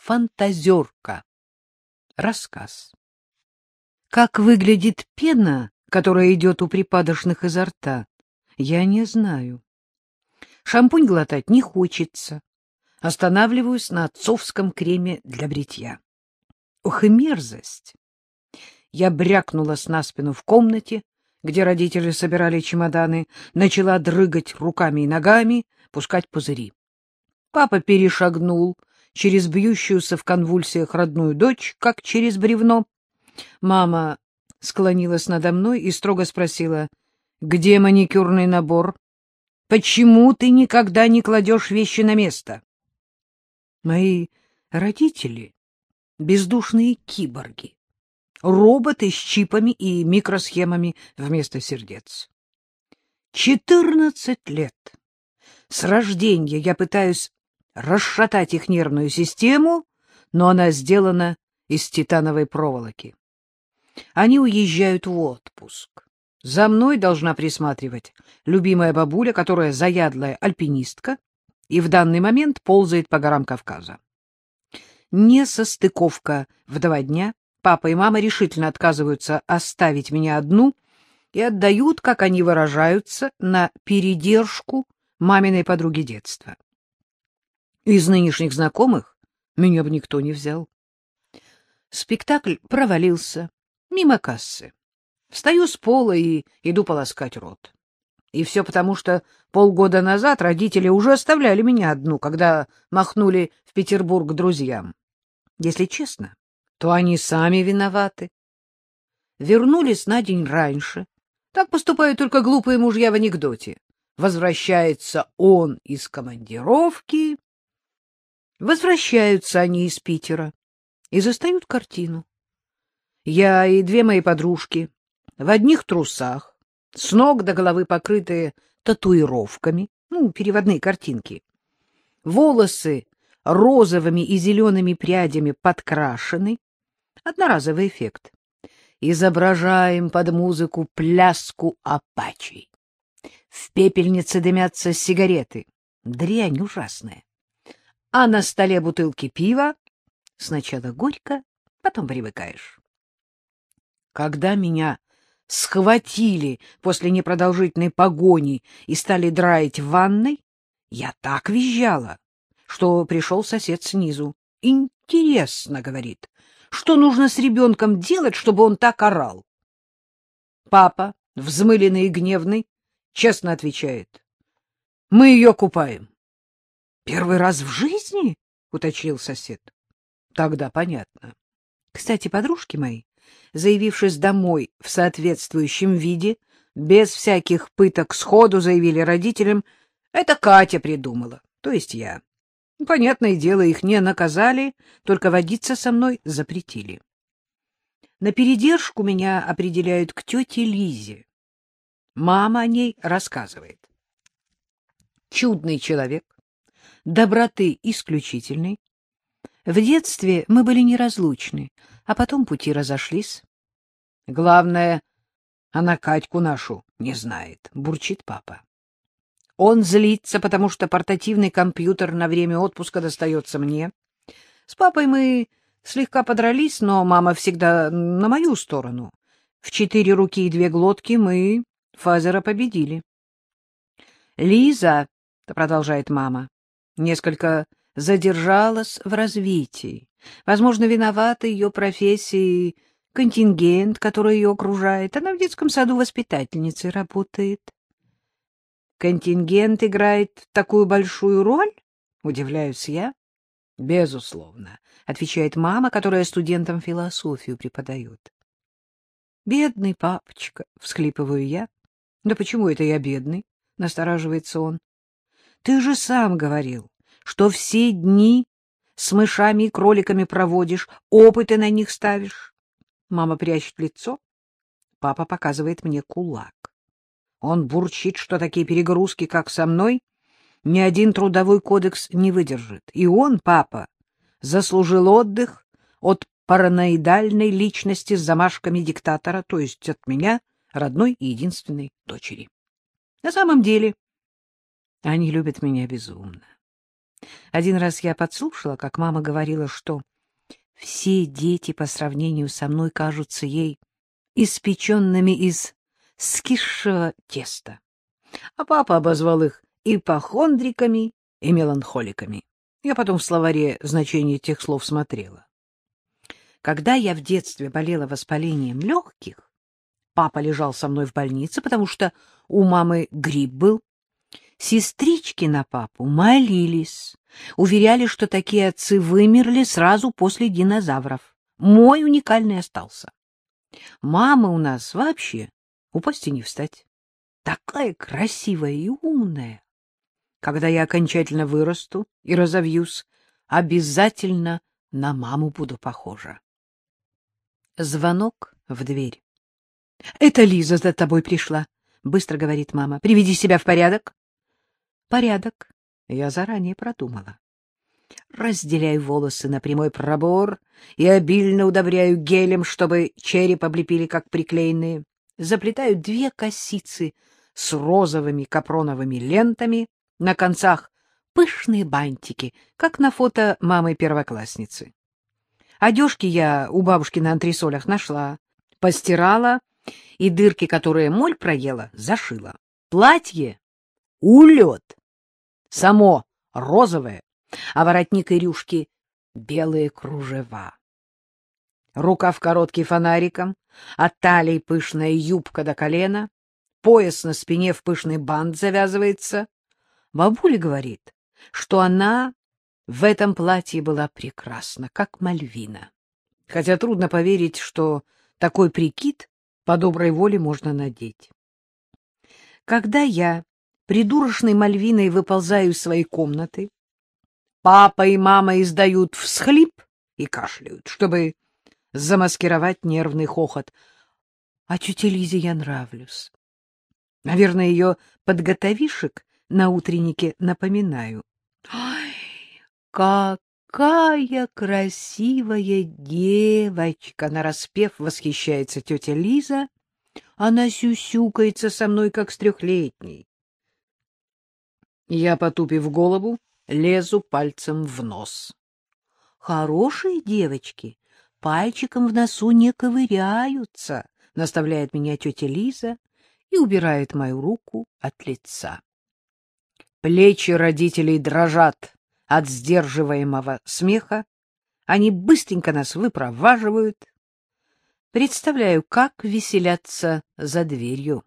фантазерка. Рассказ. Как выглядит пена, которая идет у припадочных изо рта, я не знаю. Шампунь глотать не хочется. Останавливаюсь на отцовском креме для бритья. Ох и мерзость! Я брякнулась на спину в комнате, где родители собирали чемоданы, начала дрыгать руками и ногами, пускать пузыри. Папа перешагнул через бьющуюся в конвульсиях родную дочь, как через бревно. Мама склонилась надо мной и строго спросила, «Где маникюрный набор? Почему ты никогда не кладешь вещи на место?» Мои родители — бездушные киборги, роботы с чипами и микросхемами вместо сердец. Четырнадцать лет. С рождения я пытаюсь расшатать их нервную систему, но она сделана из титановой проволоки. Они уезжают в отпуск. За мной должна присматривать любимая бабуля, которая заядлая альпинистка и в данный момент ползает по горам Кавказа. Несостыковка в два дня. Папа и мама решительно отказываются оставить меня одну и отдают, как они выражаются, на передержку маминой подруги детства. Из нынешних знакомых меня бы никто не взял. Спектакль провалился мимо кассы. Встаю с пола и иду полоскать рот. И все потому, что полгода назад родители уже оставляли меня одну, когда махнули в Петербург друзьям. Если честно, то они сами виноваты. Вернулись на день раньше. Так поступают только глупые мужья в анекдоте. Возвращается он из командировки. Возвращаются они из Питера и застают картину. Я и две мои подружки в одних трусах, с ног до головы покрытые татуировками, ну, переводные картинки. Волосы розовыми и зелеными прядями подкрашены. Одноразовый эффект. Изображаем под музыку пляску апачей. В пепельнице дымятся сигареты. Дрянь ужасная. А на столе бутылки пива. Сначала горько, потом привыкаешь. Когда меня схватили после непродолжительной погони и стали драить в ванной, я так визжала, что пришел сосед снизу. «Интересно», — говорит, — «что нужно с ребенком делать, чтобы он так орал?» Папа, взмыленный и гневный, честно отвечает, «Мы ее купаем». «Первый раз в жизни?» — уточнил сосед. «Тогда понятно. Кстати, подружки мои заявившись домой в соответствующем виде, без всяких пыток сходу заявили родителям, это Катя придумала, то есть я. Понятное дело, их не наказали, только водиться со мной запретили. На передержку меня определяют к тете Лизе. Мама о ней рассказывает. Чудный человек, доброты исключительной. В детстве мы были неразлучны, а потом пути разошлись. Главное, она Катьку нашу не знает, — бурчит папа. Он злится, потому что портативный компьютер на время отпуска достается мне. С папой мы слегка подрались, но мама всегда на мою сторону. В четыре руки и две глотки мы Фазера победили. Лиза, — продолжает мама, — несколько задержалась в развитии. Возможно, виновата ее профессия и контингент, который ее окружает. Она в детском саду воспитательницей работает. Контингент играет такую большую роль? Удивляюсь я. Безусловно, отвечает мама, которая студентам философию преподает. Бедный папочка, всхлипываю я. Да почему это я бедный? Настораживается он. Ты же сам говорил, что все дни с мышами и кроликами проводишь, опыты на них ставишь. Мама прячет лицо, папа показывает мне кулак. Он бурчит, что такие перегрузки, как со мной, ни один трудовой кодекс не выдержит. И он, папа, заслужил отдых от параноидальной личности с замашками диктатора, то есть от меня, родной и единственной дочери. На самом деле, они любят меня безумно. Один раз я подслушала, как мама говорила, что все дети по сравнению со мной кажутся ей испеченными из скисшего теста. А папа обозвал их ипохондриками и меланхоликами. Я потом в словаре значение тех слов смотрела. Когда я в детстве болела воспалением легких, папа лежал со мной в больнице, потому что у мамы грипп был. Сестрички на папу молились, уверяли, что такие отцы вымерли сразу после динозавров. Мой уникальный остался. Мама у нас вообще упасть и не встать. Такая красивая и умная. Когда я окончательно вырасту и разовьюсь, обязательно на маму буду похожа. Звонок в дверь. — Это Лиза за тобой пришла, — быстро говорит мама. — Приведи себя в порядок. — Порядок. Я заранее продумала. Разделяю волосы на прямой пробор и обильно удобряю гелем, чтобы череп облепили как приклеенные. Заплетаю две косицы с розовыми капроновыми лентами, на концах пышные бантики, как на фото мамы первоклассницы. Одежки я у бабушки на антресолях нашла, постирала и дырки, которые моль проела, зашила. Платье — улет, само розовое, а воротник и рюшки — белые кружева. Рукав короткий фонариком, от талии пышная юбка до колена, пояс на спине в пышный бант завязывается. Бабуля говорит, что она в этом платье была прекрасна, как Мальвина. Хотя трудно поверить, что такой прикид по доброй воле можно надеть. Когда я придурочной Мальвиной выползаю из своей комнаты, папа и мама издают всхлип и кашляют, чтобы замаскировать нервный хохот. А тете Лизе я нравлюсь. Наверное, ее подготовишек на утреннике напоминаю. Ай, какая красивая девочка! Нараспев восхищается тетя Лиза. Она сюсюкается со мной, как с трехлетней. Я, потупив голову, лезу пальцем в нос. Хорошие девочки пальчиком в носу не ковыряются, наставляет меня тетя Лиза и убирает мою руку от лица. Плечи родителей дрожат от сдерживаемого смеха. Они быстренько нас выпроваживают. Представляю, как веселятся за дверью.